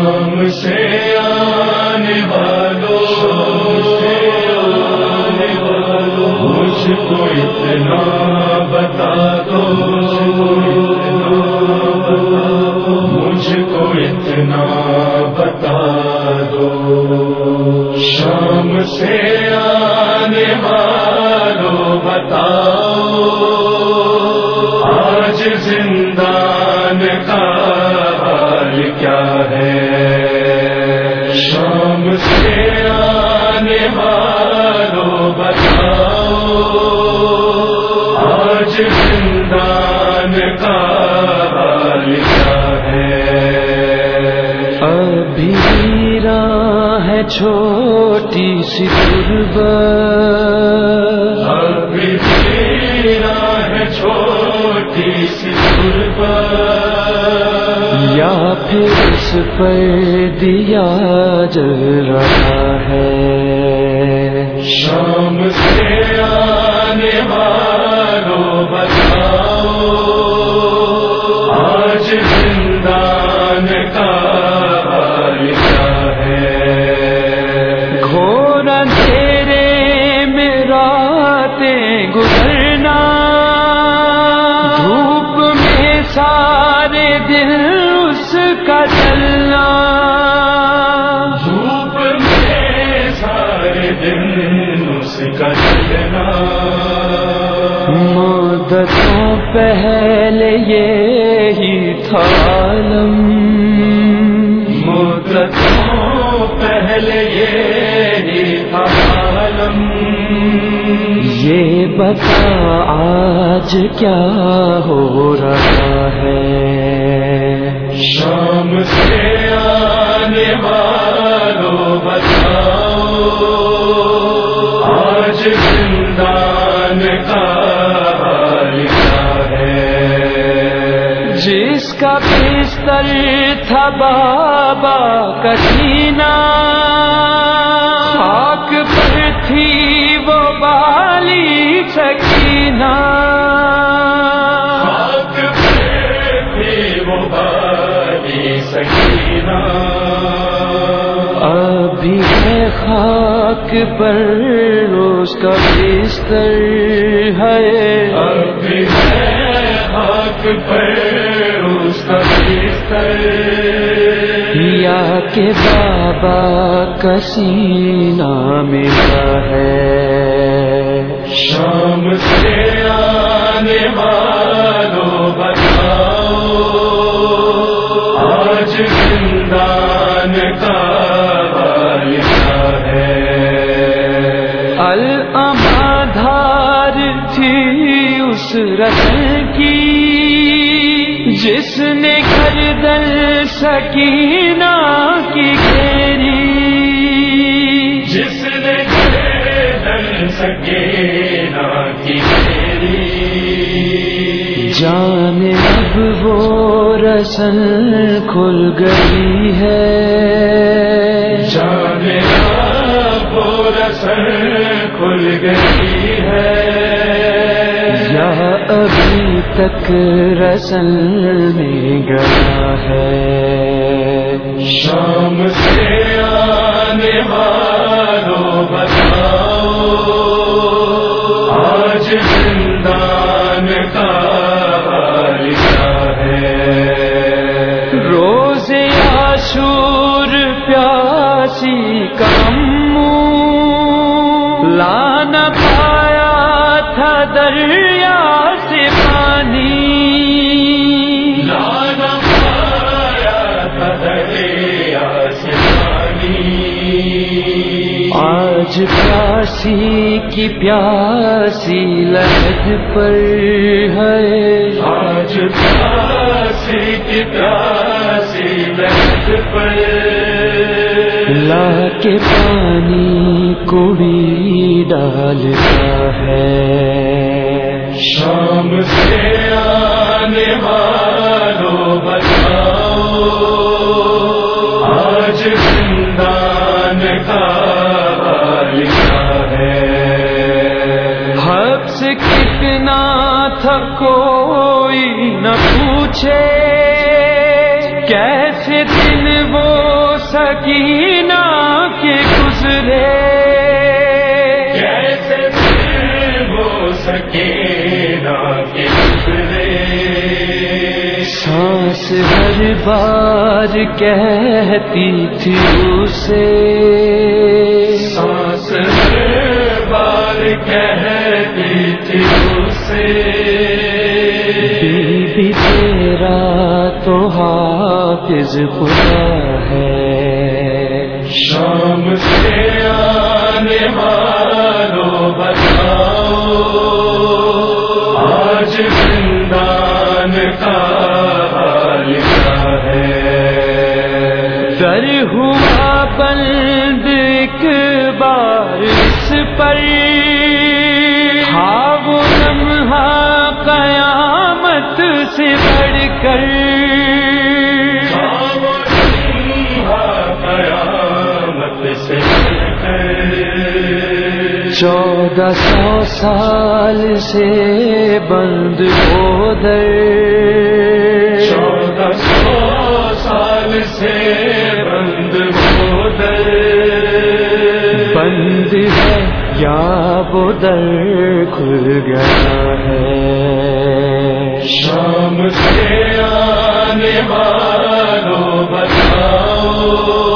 شام سے آنے والوں سے مجھ کو اتنا بتا دو۔ مجھ کو اتنا بتا دو۔ شام سے آنے والوں بتاؤ۔ آج زندان کا حال کیا ہے؟ شام سے آنے والوں بتاؤ۔ آج زندان کا حال کیا ہے۔ ابھی ہے چھوٹی سی قرب ابھی ہے چھوٹی سی قربت یا پھر اس پر دیا جل رہا ہے۔ شام سے آنے والوں بتاؤ آج زندان کا ہے گھور اندھیرے میں راتیں گزرنا دھوپ میں سارے دل کا چلنا۔ دھوپ میں سارے دن اس کا چلنا۔ مدتوں پہلے یہی تھا عالم مدتوں پہلے یہ عالم یہ بتا آج کیا ہو رہا ہے؟ بستر تھا بابا کا سینہ خاک پر تھی وہ بالی سکینہ۔ خاک وہ بالی سکینہ۔ ابھی ہے خاک پر اس کا بستر ہے۔ ابھی ہے خاک پر کہ بابا سینہ ملا ہے۔ شام سے آنے والوں بتاؤ۔ آج زندان کا ہے۔ تھی اس رسل کی جس نے گردن سکینہ جس نے سکے نا کی میری۔ جان اب وہ رسل کھل گئی ہے۔ جانے وہ رسل کھل گئی ہے۔ تک رسل میں گیا ہے۔ شام سے آنے والوں بتاؤ آج زندان کا ہے۔ روز آشور پیاسی کم لانا پایا تھا دریا آج پیاسی کی پیاسی لہد پر ہے۔ آج پیاسی کی پیاسی لہد پر لا کے پانی کوڑی ڈالتا ہے۔ شام سے آنے والوں پوچھے کیسے دن وہ سکینہ کے گزرے؟ کیسے دل وہ سکینہ کے گزرے؟ سانس ہر بار کہتی تھی اسے۔ سانس بار کہتی تھی اسے۔ حافظ خدا ہے۔ شام سے آنے والوں بتاؤ۔ آج زندان کا حال کیا ہے۔ در ہوا بند ایک بار اس پر۔ ہاں وہ لمحہ قیامت سے بڑھ کر۔ چودہ سو سال سے بند ہو در۔ چودہ سو سال سے بند ہو در۔ بند ہے یا وہ در کھل گیا ہے۔ شام سے آنے والوں بتاؤ۔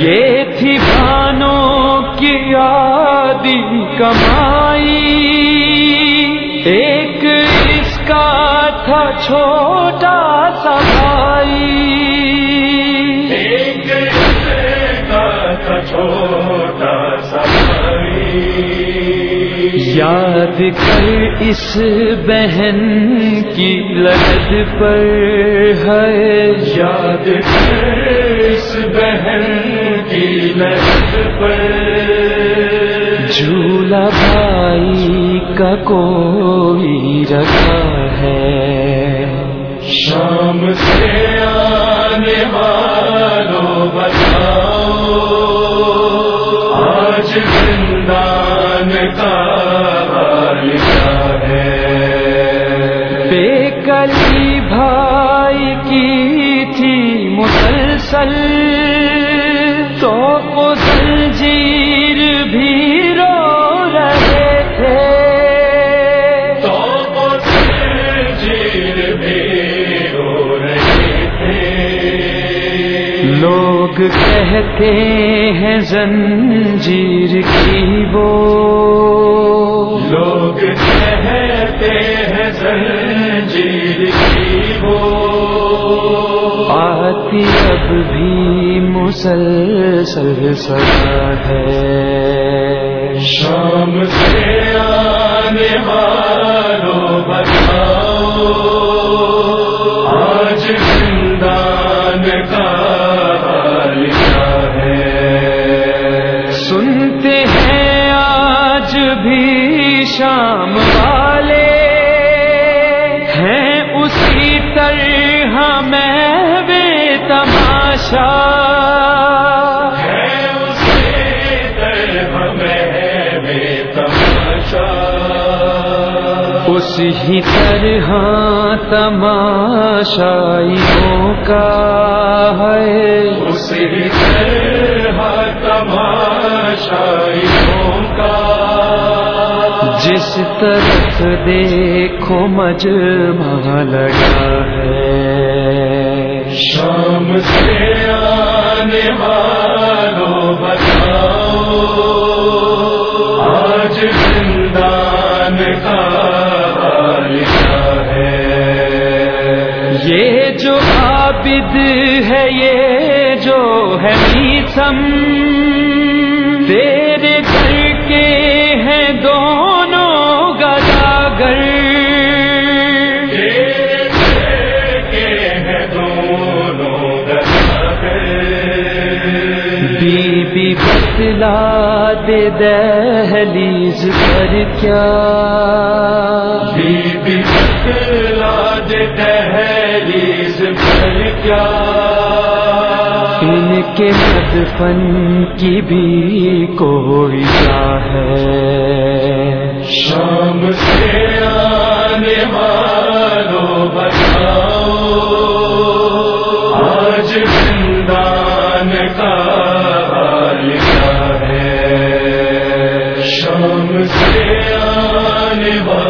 یہ تھی بانوں کی آدی کمائی۔ ایک اس کا تھا چھوٹا سا بھائی۔ ایک کا تھا چھوٹا سا بھائی۔ یاد کر اس بہن کی لگت پر ہے۔ یاد کر اس بہن کی لذت پر۔ جھولا بھائی کا کوئی رکھا ہے۔ شام سے کلی بھائی کی تھی مسلسل تو زنجیر بھی رو رہے تھے۔ تو بھی رو رہے تھے۔ لوگ کہتے ہیں زنجیر کی وہ۔ لوگ کہتے ہیں زنجیر کی آتی اب بھی مسلسل سزا ہے۔ شام سے آنے والوں بتاؤ۔ آج زندان کا حال کیا ہے۔ سنتے ہیں آج بھی شام والے۔ ہیں اسی طرح میں بے تماشا ہے اسے طرح میں بے تماشا اسی طرح تماشائیوں کا ہے اسی طرح تماشائیوں کا جس طرف دیکھو مجمع لگا ہے۔ شام سے آنے والوں بتاؤ۔ آج زندان کا یہ جو عابد ہے یہ جو ہے میسم۔ تیرے گھر کے ہیں دونوں دے دہلیز پر کیا؟ بی دے دہلیز پر کیا؟ ان کے مد فن کی بھی کوئی کیا ہے۔ شام سے آنے والوں بتاؤ آج زندہ آنے